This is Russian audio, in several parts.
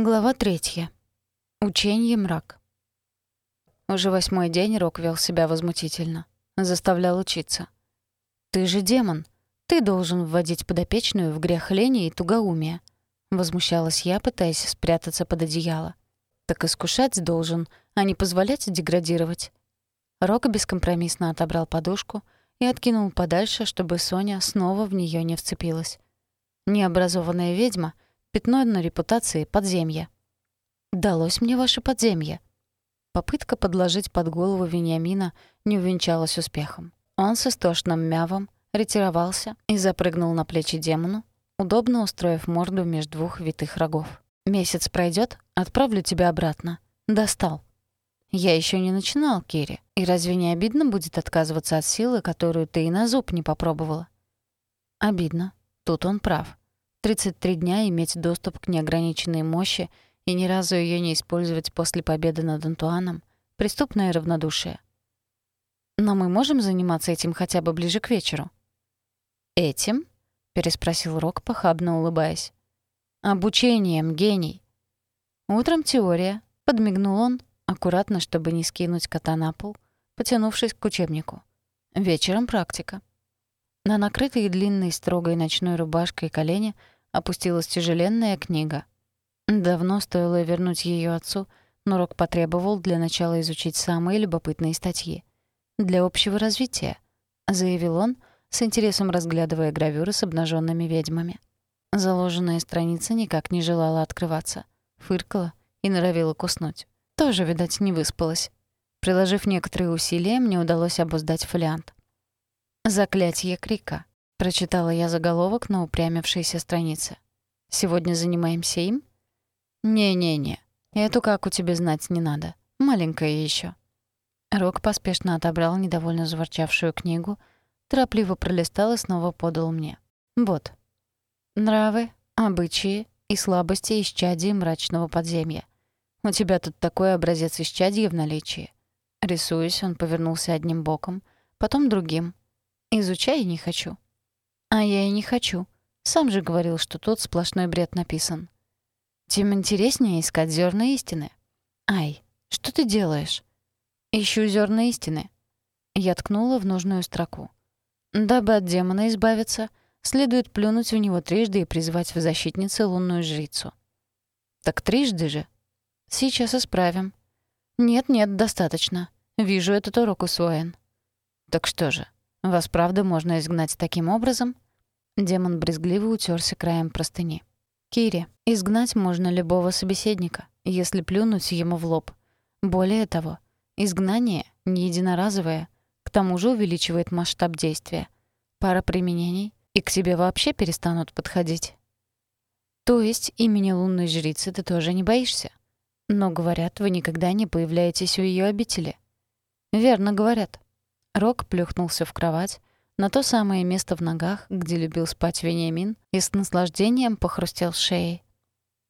Глава третья. Ученье мрак. Уже восьмой день Рок вел себя возмутительно. Заставлял учиться. «Ты же демон. Ты должен вводить подопечную в грех лени и тугоумия». Возмущалась я, пытаясь спрятаться под одеяло. «Так искушать должен, а не позволять деградировать». Рок бескомпромиссно отобрал подушку и откинул подальше, чтобы Соня снова в нее не вцепилась. Необразованная ведьма — Пятно на репутации подземья. «Далось мне ваше подземье». Попытка подложить под голову Вениамина не увенчалась успехом. Он с истошным мявом ретировался и запрыгнул на плечи демону, удобно устроив морду между двух витых рогов. «Месяц пройдет, отправлю тебя обратно. Достал». «Я еще не начинал, Кири. И разве не обидно будет отказываться от силы, которую ты и на зуб не попробовала?» «Обидно. Тут он прав. 33 дня иметь доступ к неограниченной мощи и ни разу ее не использовать после победы над Антуаном — преступное равнодушие. Но мы можем заниматься этим хотя бы ближе к вечеру? «Этим?» — переспросил Рок, похабно улыбаясь. «Обучением, гений». Утром теория, подмигнул он, аккуратно, чтобы не скинуть кота на пол, потянувшись к учебнику. Вечером практика. На накрытой длинной строгой ночной рубашкой колени опустилась тяжеленная книга. Давно стоило вернуть ее отцу, но Рок потребовал для начала изучить самые любопытные статьи. «Для общего развития», — заявил он, с интересом разглядывая гравюры с обнаженными ведьмами. Заложенная страница никак не желала открываться. Фыркала и норовила куснуть. Тоже, видать, не выспалась. Приложив некоторые усилия, мне удалось обуздать фолиант. «Заклятие крика», — прочитала я заголовок на упрямившейся странице. «Сегодня занимаемся им?» «Не-не-не, эту как у тебя знать не надо. Маленькая еще. Рок поспешно отобрал недовольно заворчавшую книгу, торопливо пролистал и снова подал мне. «Вот. Нравы, обычаи и слабости исчадий мрачного подземья. У тебя тут такой образец исчадья в наличии». Рисуясь, он повернулся одним боком, потом другим, Изучай не хочу. А я и не хочу. Сам же говорил, что тут сплошной бред написан. Тем интереснее искать зерна истины. Ай, что ты делаешь? Ищу зерна истины. Я ткнула в нужную строку. Дабы от демона избавиться, следует плюнуть в него трижды и призвать в защитнице лунную жрицу. Так трижды же. Сейчас исправим. Нет-нет, достаточно. Вижу, этот урок усвоен. Так что же, вас правда можно изгнать таким образом? Демон брезгливо утерся краем простыни. Кири, изгнать можно любого собеседника, если плюнуть ему в лоб. Более того, изгнание не единоразовое, к тому же увеличивает масштаб действия. Пара применений, и к тебе вообще перестанут подходить. То есть имени лунной жрицы ты тоже не боишься? Но, говорят, вы никогда не появляетесь у ее обители. Верно говорят. Рок плюхнулся в кровать, на то самое место в ногах, где любил спать Вениамин, и с наслаждением похрустел шеей.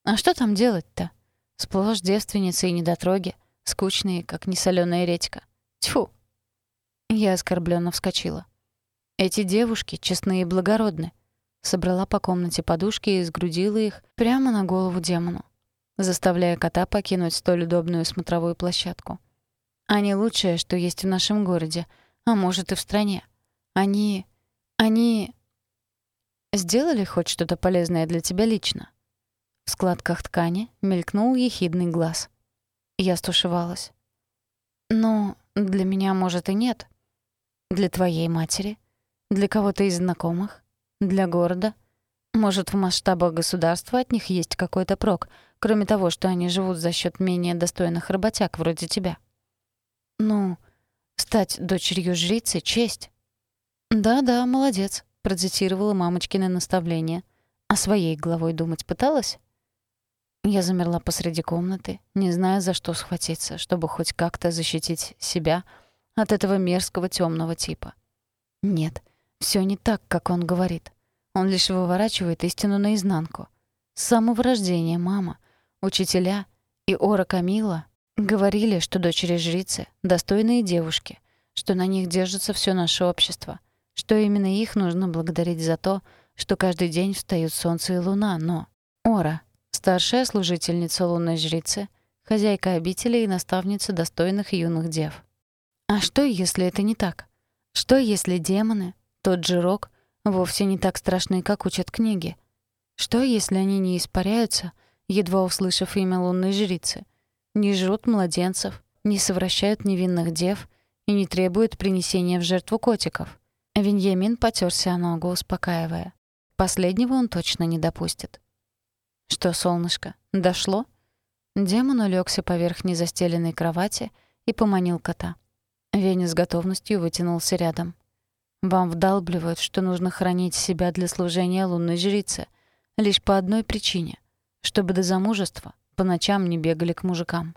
А что там делать-то? Сплошь девственницы и недотроги, скучные, как несолёная редька. Тьфу! Я оскорбленно вскочила. Эти девушки честные и благородны. Собрала по комнате подушки и сгрудила их прямо на голову демону, заставляя кота покинуть столь удобную смотровую площадку. Они лучшее, что есть в нашем городе — а может и в стране. Они... они... Сделали хоть что-то полезное для тебя лично? В складках ткани мелькнул ехидный глаз. Я стушевалась. «Ну, для меня, может, и нет. Для твоей матери? Для кого-то из знакомых? Для города? Может, в масштабах государства от них есть какой-то прок, кроме того, что они живут за счет менее достойных работяг вроде тебя?» «Ну, Стать дочерью жрицы — честь. «Да-да, молодец», — процитировала мамочкины наставление. «А своей головой думать пыталась?» Я замерла посреди комнаты, не зная, за что схватиться, чтобы хоть как-то защитить себя от этого мерзкого темного типа. Нет, все не так, как он говорит. Он лишь выворачивает истину наизнанку. С самого рождения мама, учителя и Ора Камила Говорили, что дочери жрицы — достойные девушки, что на них держится все наше общество, что именно их нужно благодарить за то, что каждый день встают солнце и луна, но... Ора, старшая служительница лунной жрицы, хозяйка обители и наставница достойных юных дев. А что, если это не так? Что, если демоны, тот же Рок, вовсе не так страшны, как учат книги? Что, если они не испаряются, едва услышав имя лунной жрицы, не жрут младенцев, не совращают невинных дев и не требуют принесения в жертву котиков? Веньямин потёрся о ногу, успокаивая. Последнего он точно не допустит. «Что, солнышко, дошло?» Демон улегся поверх незастеленной кровати и поманил кота. Веня с готовностью вытянулся рядом. «Вам вдалбливают, что нужно хранить себя для служения лунной жрице, лишь по одной причине — чтобы до замужества по ночам не бегали к мужикам.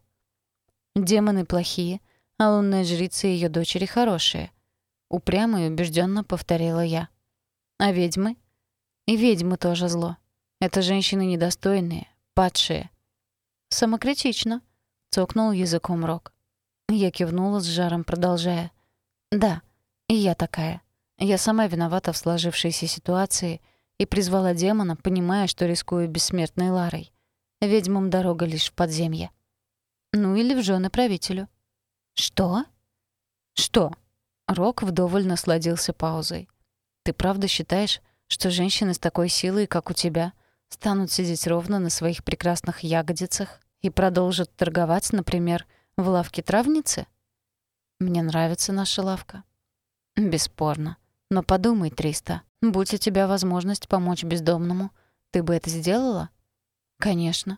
Демоны плохие, а лунная жрица и её дочери хорошие», — упрямо и убеждённо повторила я. «А ведьмы?» «И ведьмы тоже зло. Это женщины недостойные, падшие». «Самокритично», — цокнул языком Рок. Я кивнула с жаром, продолжая. «Да, и я такая. Я сама виновата в сложившейся ситуации и призвала демона, понимая, что рискую бессмертной Ларой. Ведьмам дорога лишь в подземье. Ну или в жены правителю». «Что?» «Что?» Рок вдоволь насладился паузой. «Ты правда считаешь, что женщины с такой силой, как у тебя, станут сидеть ровно на своих прекрасных ягодицах и продолжат торговать, например, — в лавке травницы? Мне нравится наша лавка. Бесспорно. Но подумай, Триста, будь у тебя возможность помочь бездомному, ты бы это сделала? Конечно.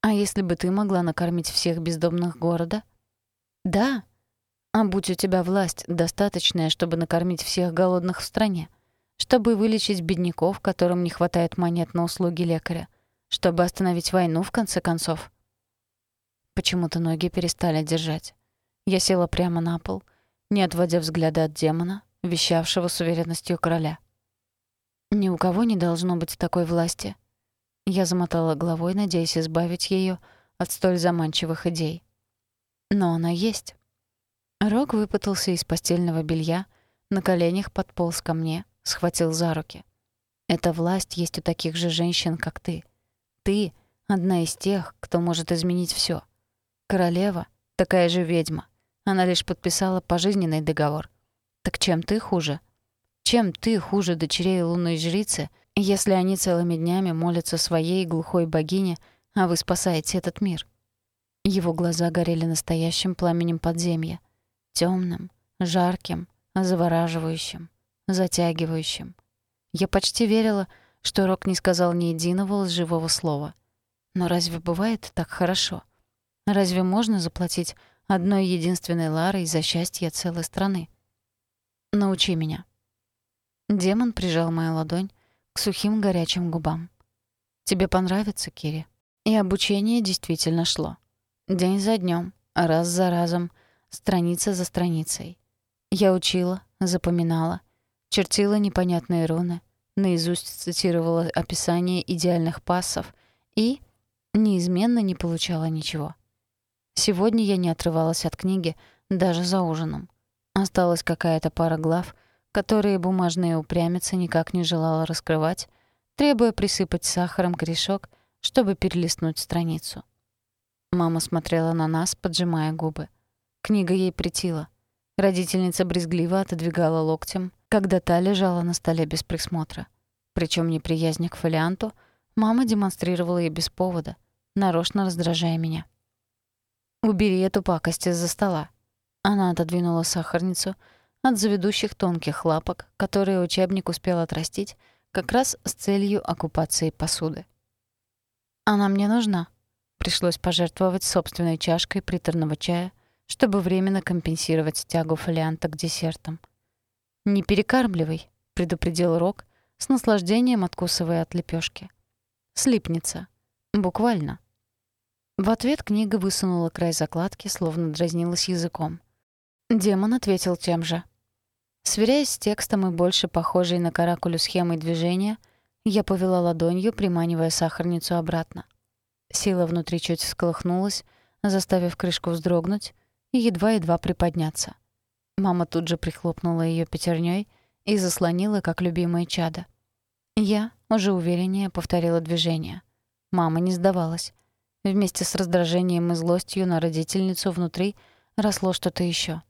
А если бы ты могла накормить всех бездомных города? Да. А будь у тебя власть достаточная, чтобы накормить всех голодных в стране, чтобы вылечить бедняков, которым не хватает монет на услуги лекаря, чтобы остановить войну в конце концов. Почему-то ноги перестали держать. Я села прямо на пол, не отводя взгляда от демона, вещавшего с уверенностью короля. Ни у кого не должно быть такой власти. Я замотала головой, надеясь избавить ее от столь заманчивых идей. Но она есть. Рок выпутался из постельного белья, на коленях подполз ко мне, схватил за руки. Эта власть есть у таких же женщин, как ты. Ты — одна из тех, кто может изменить все. Королева — такая же ведьма. Она лишь подписала пожизненный договор. Так чем ты хуже? Чем ты хуже дочерей лунной жрицы, если они целыми днями молятся своей глухой богине, а вы спасаете этот мир? Его глаза горели настоящим пламенем подземья. темным, жарким, завораживающим, затягивающим. Я почти верила, что Рок не сказал ни единого лживого слова. Но разве бывает так хорошо? Разве можно заплатить одной единственной Ларой за счастье целой страны? Научи меня. Демон прижал мою ладонь к сухим горячим губам. Тебе понравится, Кири. И обучение действительно шло. День за днем, раз за разом, страница за страницей. Я учила, запоминала, чертила непонятные руны, наизусть цитировала описание идеальных пассов и неизменно не получала ничего. Сегодня я не отрывалась от книги даже за ужином. Осталась какая-то пара глав, которые бумажная упрямица никак не желала раскрывать, требуя присыпать сахаром корешок, чтобы перелистнуть страницу. Мама смотрела на нас, поджимая губы. Книга ей претила. Родительница брезгливо отодвигала локтем, когда та лежала на столе без присмотра. Причем неприязнь к фолианту мама демонстрировала ей без повода, нарочно раздражая меня. «Убери эту пакость из-за стола». Она отодвинула сахарницу от заведущих тонких лапок, которые учебник успел отрастить, как раз с целью оккупации посуды. «Она мне нужна». Пришлось пожертвовать собственной чашкой приторного чая, чтобы временно компенсировать тягу фолианта к десертам. «Не перекармливай», — предупредил Рок, с наслаждением откусывая от лепешки. «Слипнется. Буквально». В ответ книга высунула край закладки, словно дразнилась языком. Демон ответил тем же. Сверяясь с текстом и больше похожей на каракулю схемой движения, я повела ладонью, приманивая сахарницу обратно. Сила внутри чуть всколыхнулась, заставив крышку вздрогнуть и едва-едва приподняться. Мама тут же прихлопнула ее пятерней и заслонила, как любимое чадо. Я, уже увереннее, повторила движение. Мама не сдавалась. Вместе с раздражением и злостью на родительницу внутри росло что-то еще.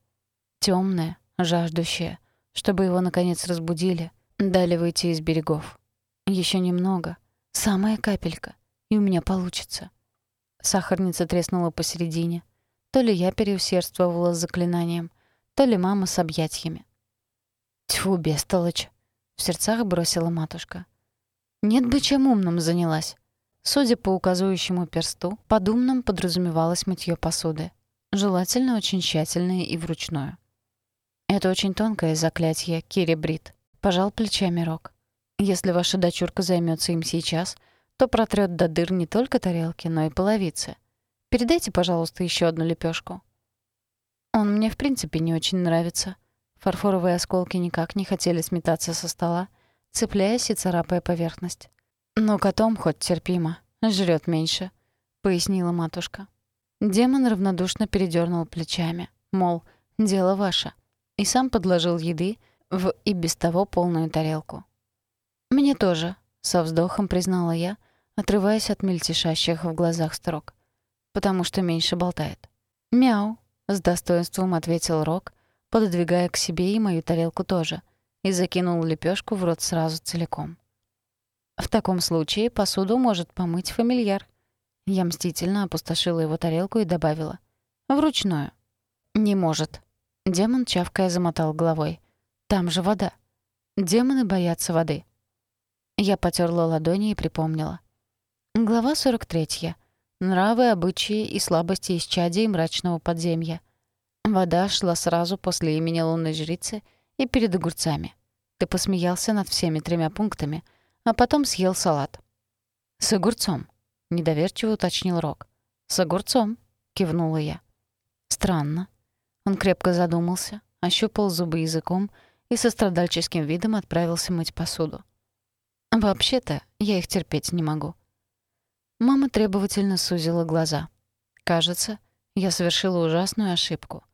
Темное, жаждущее, чтобы его, наконец, разбудили, дали выйти из берегов. Еще немного, самая капелька, и у меня получится. Сахарница треснула посередине. То ли я переусердствовала с заклинанием, то ли мама с объятиями. «Тьфу, бестолочь!» — в сердцах бросила матушка. «Нет бы чем умным занялась». Судя по указывающему персту, под умным подразумевалось мытье посуды. Желательно очень тщательное и вручную. «Это очень тонкое заклятие, Кири Брит», — пожал плечами Рок. «Если ваша дочурка займется им сейчас, то протрёт до дыр не только тарелки, но и половицы. Передайте, пожалуйста, еще одну лепешку. Он мне в принципе не очень нравится. Фарфоровые осколки никак не хотели сметаться со стола, цепляясь и царапая поверхность. «Но котом хоть терпимо, жрет меньше», — пояснила матушка. Демон равнодушно передернул плечами, мол, дело ваше и сам подложил еды в и без того полную тарелку. «Мне тоже», — со вздохом признала я, отрываясь от мельтешащих в глазах строк. «Потому что меньше болтает». «Мяу», — с достоинством ответил Рок, пододвигая к себе и мою тарелку тоже, и закинул лепешку в рот сразу целиком. «В таком случае посуду может помыть фамильяр». Я мстительно опустошила его тарелку и добавила. «Вручную». «Не может», Демон, чавкая, замотал головой. «Там же вода. Демоны боятся воды». Я потерла ладони и припомнила. Глава 43. Нравы, обычаи и слабости исчадий мрачного подземья. Вода шла сразу после имени лунной жрицы и перед огурцами. Ты посмеялся над всеми тремя пунктами, а потом съел салат. «С огурцом», — недоверчиво уточнил Рок. «С огурцом», — кивнула я. «Странно. Он крепко задумался, ощупал зубы языком и со страдальческим видом отправился мыть посуду. «Вообще-то, я их терпеть не могу». Мама требовательно сузила глаза. «Кажется, я совершила ужасную ошибку.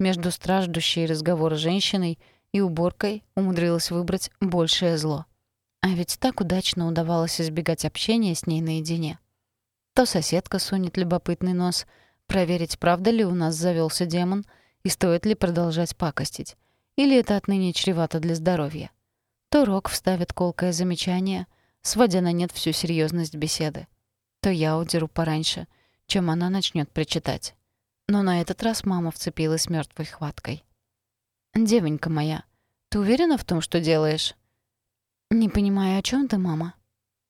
Между страждущей разговора с женщиной и уборкой умудрилась выбрать большее зло. А ведь так удачно удавалось избегать общения с ней наедине. То соседка сунет любопытный нос, проверить, правда ли у нас завелся демон — и стоит ли продолжать пакостить, или это отныне чревато для здоровья. То Рок вставит колкое замечание, сводя на нет всю серьезность беседы. То я удеру пораньше, чем она начнет причитать. Но на этот раз мама вцепилась мертвой хваткой. «Девонька моя, ты уверена в том, что делаешь?» «Не понимаю, о чем ты, мама?»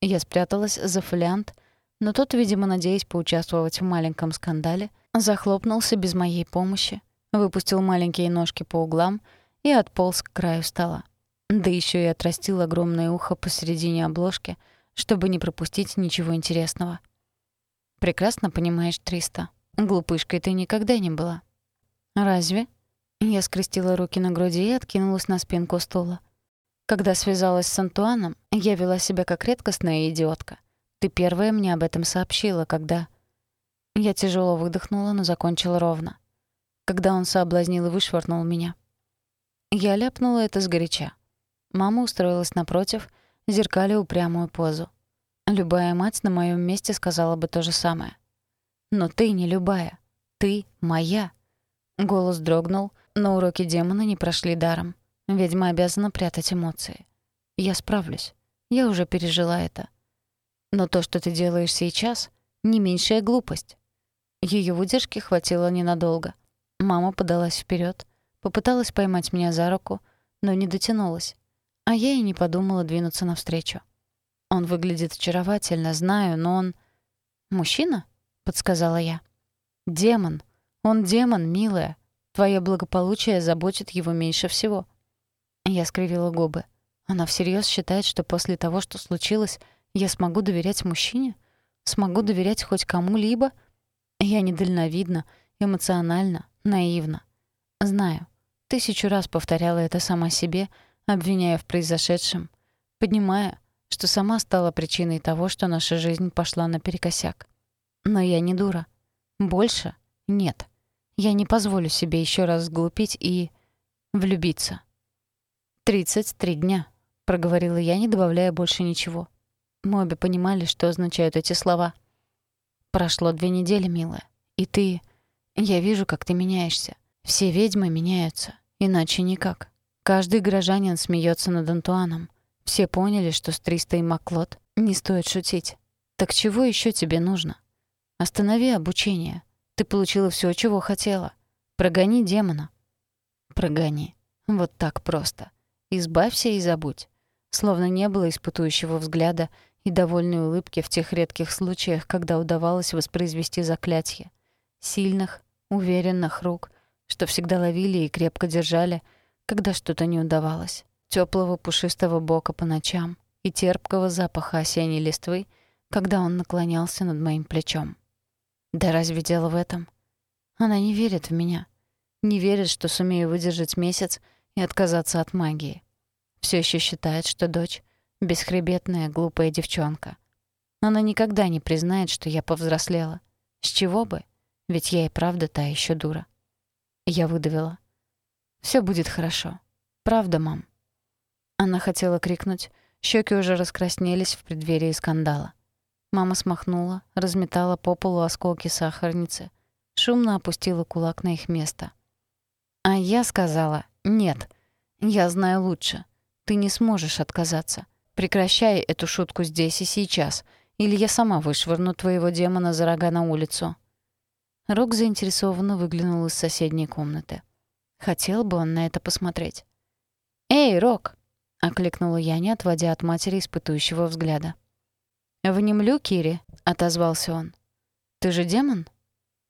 Я спряталась за фолиант, но тот, видимо, надеясь поучаствовать в маленьком скандале, захлопнулся без моей помощи, выпустил маленькие ножки по углам и отполз к краю стола. Да еще и отрастил огромное ухо посередине обложки, чтобы не пропустить ничего интересного. «Прекрасно понимаешь, Триста. Глупышкой ты никогда не была». «Разве?» Я скрестила руки на груди и откинулась на спинку стула. Когда связалась с Антуаном, я вела себя как редкостная идиотка. Ты первая мне об этом сообщила, когда... Я тяжело выдохнула, но закончила ровно когда он соблазнил и вышвырнул меня. Я ляпнула это сгоряча. Мама устроилась напротив, зеркаля упрямую позу. Любая мать на моем месте сказала бы то же самое. «Но ты не любая. Ты моя». Голос дрогнул, но уроки демона не прошли даром. Ведьма обязана прятать эмоции. Я справлюсь. Я уже пережила это. Но то, что ты делаешь сейчас, не меньшая глупость. Ее выдержки хватило ненадолго. Мама подалась вперед, попыталась поймать меня за руку, но не дотянулась. А я и не подумала двинуться навстречу. Он выглядит очаровательно, знаю, но он... «Мужчина?» — подсказала я. «Демон. Он демон, милая. Твое благополучие заботит его меньше всего». Я скривила губы. Она всерьез считает, что после того, что случилось, я смогу доверять мужчине? Смогу доверять хоть кому-либо? Я недальновидна, эмоционально, Наивно. Знаю. Тысячу раз повторяла это сама себе, обвиняя в произошедшем, поднимая, что сама стала причиной того, что наша жизнь пошла наперекосяк. Но я не дура. Больше нет. Я не позволю себе еще раз сглупить и... влюбиться. «Тридцать три дня», — проговорила я, не добавляя больше ничего. Мы обе понимали, что означают эти слова. «Прошло две недели, милая, и ты... Я вижу, как ты меняешься. Все ведьмы меняются, иначе никак. Каждый горожанин смеется над Антуаном. Все поняли, что с Тристой Маклот не стоит шутить. Так чего еще тебе нужно? Останови обучение. Ты получила все, чего хотела. Прогони демона. Прогони. Вот так просто. Избавься и забудь. Словно не было испытующего взгляда и довольной улыбки в тех редких случаях, когда удавалось воспроизвести заклятие. Сильных, уверенных рук, что всегда ловили и крепко держали, когда что-то не удавалось. Теплого пушистого бока по ночам и терпкого запаха осенней листвы, когда он наклонялся над моим плечом. Да разве дело в этом? Она не верит в меня. Не верит, что сумею выдержать месяц и отказаться от магии. Все еще считает, что дочь — бесхребетная, глупая девчонка. Она никогда не признает, что я повзрослела. С чего бы? Ведь я и правда та еще дура. Я выдавила. Все будет хорошо. Правда, мам?» Она хотела крикнуть. Щеки уже раскраснелись в преддверии скандала. Мама смахнула, разметала по полу осколки сахарницы, шумно опустила кулак на их место. А я сказала «нет». Я знаю лучше. Ты не сможешь отказаться. Прекращай эту шутку здесь и сейчас, или я сама вышвырну твоего демона за рога на улицу». Рок заинтересованно выглянул из соседней комнаты. Хотел бы он на это посмотреть. «Эй, Рок!» — окликнула я, не отводя от матери испытующего взгляда. «Внемлю, Кири», — отозвался он. «Ты же демон?»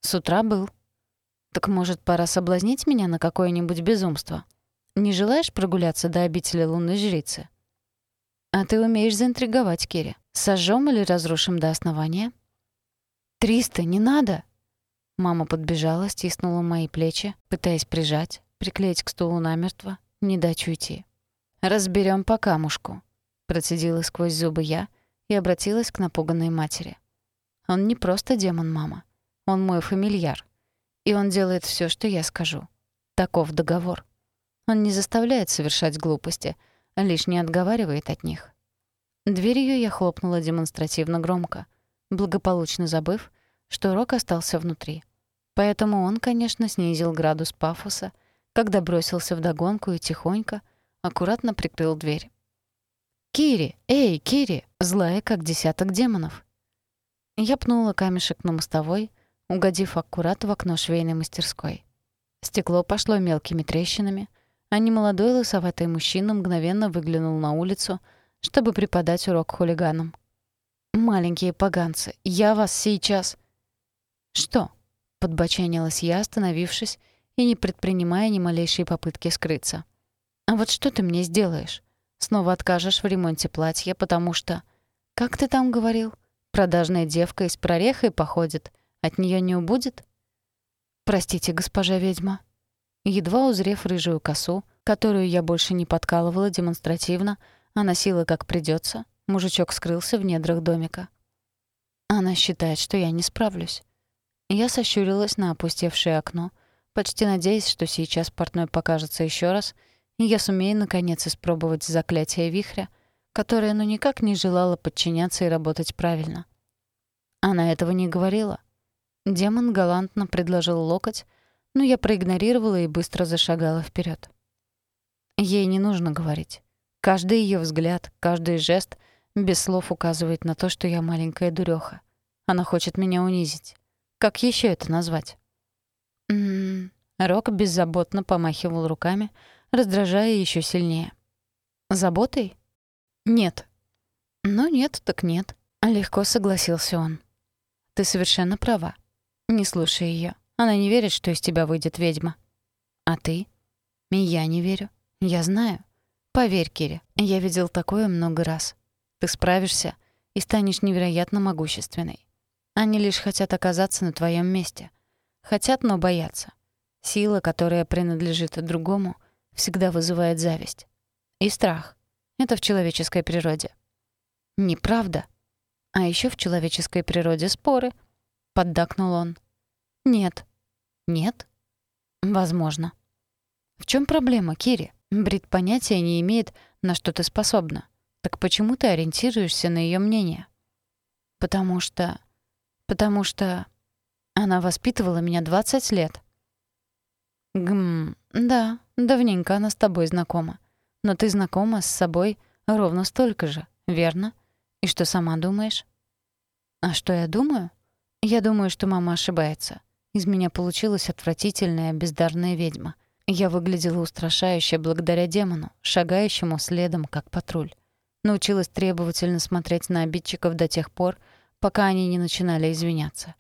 «С утра был». «Так, может, пора соблазнить меня на какое-нибудь безумство?» Не желаешь прогуляться до обители лунной жрицы? А ты умеешь заинтриговать, Кири. Сожжем или разрушим до основания? Триста, не надо. Мама подбежала, стиснула мои плечи, пытаясь прижать, приклеить к стулу намертво, не дать уйти. Разберем по камушку, процедила сквозь зубы я и обратилась к напуганной матери. Он не просто демон, мама. Он мой фамильяр. И он делает все, что я скажу. Таков договор. Он не заставляет совершать глупости, а лишь не отговаривает от них. Дверью я хлопнула демонстративно громко, благополучно забыв, что Рок остался внутри. Поэтому он, конечно, снизил градус пафоса, когда бросился в догонку и тихонько, аккуратно прикрыл дверь. «Кири! Эй, Кири!» Злая, как десяток демонов. Я пнула камешек на мостовой, угодив аккурат в окно швейной мастерской. Стекло пошло мелкими трещинами, а немолодой лысоватый мужчина мгновенно выглянул на улицу, чтобы преподать урок хулиганам. «Маленькие поганцы, я вас сейчас...» «Что?» — подбоченилась я, остановившись и не предпринимая ни малейшей попытки скрыться. «А вот что ты мне сделаешь? Снова откажешь в ремонте платья, потому что... Как ты там говорил? Продажная девка из прорехой походит. От нее не убудет?» «Простите, госпожа ведьма», Едва узрев рыжую косу, которую я больше не подкалывала демонстративно, а носила как придется, мужичок скрылся в недрах домика. Она считает, что я не справлюсь. Я сощурилась на опустевшее окно, почти надеясь, что сейчас портной покажется еще раз, и я сумею наконец испробовать заклятие вихря, которое ну никак не желало подчиняться и работать правильно. Она этого не говорила. Демон галантно предложил локоть, но я проигнорировала и быстро зашагала вперед. Ей не нужно говорить. Каждый ее взгляд, каждый жест без слов указывает на то, что я маленькая дурёха. Она хочет меня унизить. Как еще это назвать? М-м. Рок беззаботно помахивал руками, раздражая еще сильнее. Заботой? Нет. Ну нет, так нет. Легко согласился он. Ты совершенно права. Не слушай ее. Она не верит, что из тебя выйдет ведьма. А ты? Я не верю. Я знаю. Поверь, Кири, я видел такое много раз. Ты справишься и станешь невероятно могущественной. Они лишь хотят оказаться на твоем месте. Хотят, но боятся. Сила, которая принадлежит другому, всегда вызывает зависть. И страх. Это в человеческой природе. Неправда. А еще в человеческой природе споры, поддакнул он. Нет, нет? Возможно. В чем проблема, Кири? Брит понятия не имеет, на что ты способна. Так почему ты ориентируешься на ее мнение? Потому что... Потому что... Она воспитывала меня 20 лет. Гм, да, давненько она с тобой знакома. Но ты знакома с собой ровно столько же, верно? И что сама думаешь? А что я думаю? Я думаю, что мама ошибается. Из меня получилась отвратительная, бездарная ведьма. Я выглядела устрашающе благодаря демону, шагающему следом, как патруль. Научилась требовательно смотреть на обидчиков до тех пор, пока они не начинали извиняться.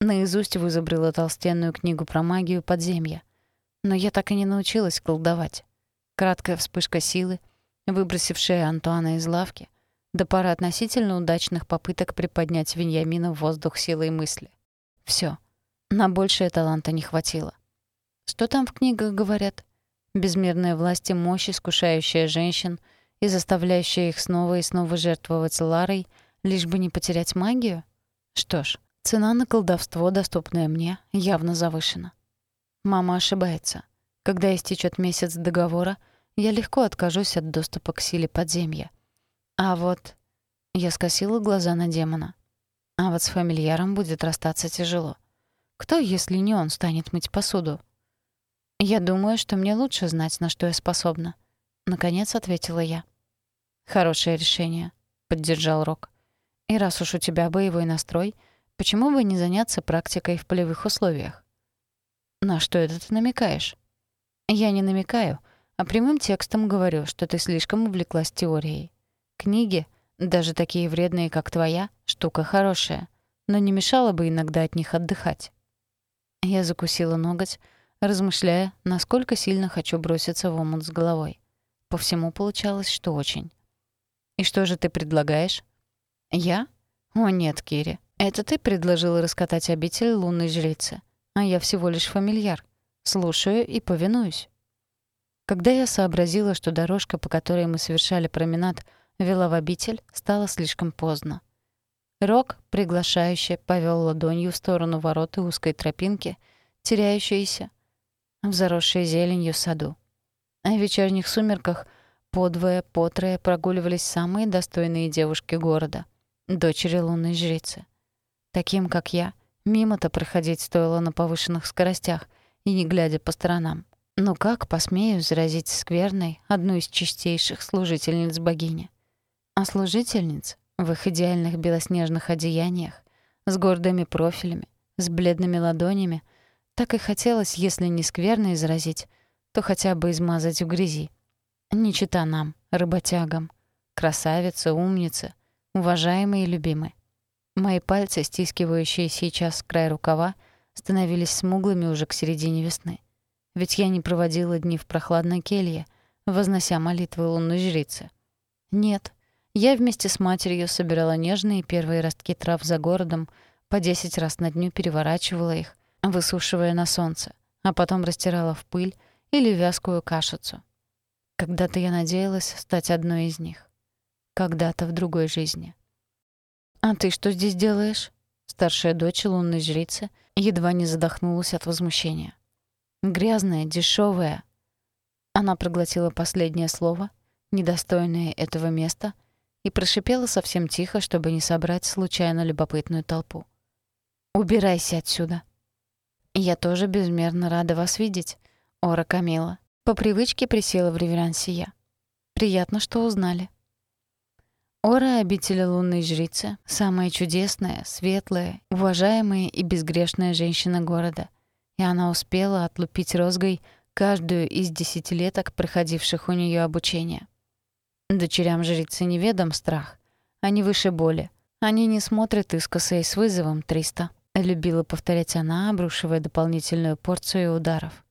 Наизусть вызубрила толстенную книгу про магию подземья. Но я так и не научилась колдовать. Краткая вспышка силы, выбросившая Антуана из лавки, до пары относительно удачных попыток приподнять Веньямина в воздух силой мысли. Всё. На большее таланта не хватило. Что там в книгах говорят? Безмерная власть и мощь, искушающая женщин и заставляющая их снова и снова жертвовать Ларой, лишь бы не потерять магию? Что ж, цена на колдовство, доступная мне, явно завышена. Мама ошибается. Когда истечет месяц договора, я легко откажусь от доступа к силе подземья. А вот... Я скосила глаза на демона. А вот с фамильяром будет расстаться тяжело. Кто, если не он, станет мыть посуду? Я думаю, что мне лучше знать, на что я способна. Наконец ответила я. Хорошее решение, поддержал Рок. И раз уж у тебя боевой настрой, почему бы не заняться практикой в полевых условиях? На что это ты намекаешь? Я не намекаю, а прямым текстом говорю, что ты слишком увлеклась теорией. Книги, даже такие вредные, как твоя, штука хорошая, но не мешало бы иногда от них отдыхать. Я закусила ноготь, размышляя, насколько сильно хочу броситься в омут с головой. По всему получалось, что очень. «И что же ты предлагаешь?» «Я? О нет, Кири, это ты предложила раскатать обитель лунной жрицы, а я всего лишь фамильяр. Слушаю и повинуюсь». Когда я сообразила, что дорожка, по которой мы совершали променад, вела в обитель, стало слишком поздно. Рок, приглашающе, повел ладонью в сторону ворот и узкой тропинки, теряющейся в заросшей зеленью саду. А в вечерних сумерках подвое, потрое прогуливались самые достойные девушки города, дочери лунной жрицы. Таким, как я, мимо-то проходить стоило на повышенных скоростях и не глядя по сторонам. Но как посмею заразить скверной одну из чистейших служительниц богини? А служительниц в их идеальных белоснежных одеяниях, с гордыми профилями, с бледными ладонями, так и хотелось, если не скверно изразить, то хотя бы измазать в грязи. Не чита нам, работягам. Красавица, умница, уважаемые и любимые. Мои пальцы, стискивающие сейчас край рукава, становились смуглыми уже к середине весны. Ведь я не проводила дни в прохладной келье, вознося молитвы лунной жрицы. Нет, я вместе с матерью собирала нежные первые ростки трав за городом, по десять раз на дню переворачивала их, высушивая на солнце, а потом растирала в пыль или вязкую кашицу. Когда-то я надеялась стать одной из них. Когда-то в другой жизни. «А ты что здесь делаешь?» Старшая дочь лунной жрицы едва не задохнулась от возмущения. «Грязная, дешевая. Она проглотила последнее слово, недостойное этого места — и прошипела совсем тихо, чтобы не собрать случайно любопытную толпу. «Убирайся отсюда!» «Я тоже безмерно рада вас видеть, Ора Камила». По привычке присела в реверансе я. «Приятно, что узнали». Ора — обитель лунной жрицы, самая чудесная, светлая, уважаемая и безгрешная женщина города. И она успела отлупить розгой каждую из десятилеток, проходивших у нее обучение. Дочерям жрицы неведом страх. Они выше боли. Они не смотрят искоса и с вызовом триста. Любила повторять она, обрушивая дополнительную порцию ударов.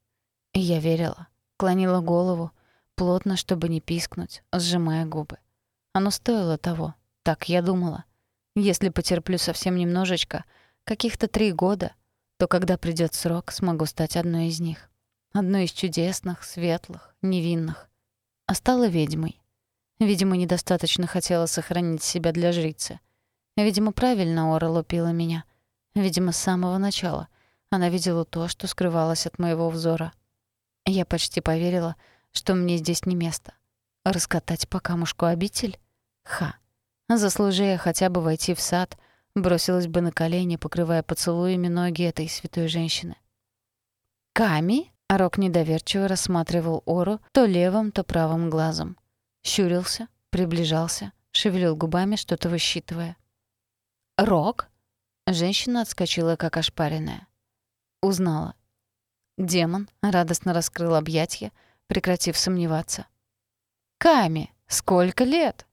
И я верила. Клонила голову, плотно, чтобы не пискнуть, сжимая губы. Оно стоило того. Так я думала. Если потерплю совсем немножечко, каких-то три года, то когда придёт срок, смогу стать одной из них. Одной из чудесных, светлых, невинных. А стала ведьмой. Видимо, недостаточно хотела сохранить себя для жрицы. Видимо, правильно Ора лупила меня. Видимо, с самого начала. Она видела то, что скрывалось от моего взора. Я почти поверила, что мне здесь не место. Раскатать по камушку обитель? Ха. Заслужи хотя бы войти в сад, бросилась бы на колени, покрывая поцелуями ноги этой святой женщины. «Ками?» — Рок недоверчиво рассматривал Ору то левым, то правым глазом. Щурился, приближался, шевелил губами, что-то высчитывая. «Рок?» Женщина отскочила, как ошпаренная. Узнала. Демон радостно раскрыл объятья, прекратив сомневаться. «Ками, сколько лет?»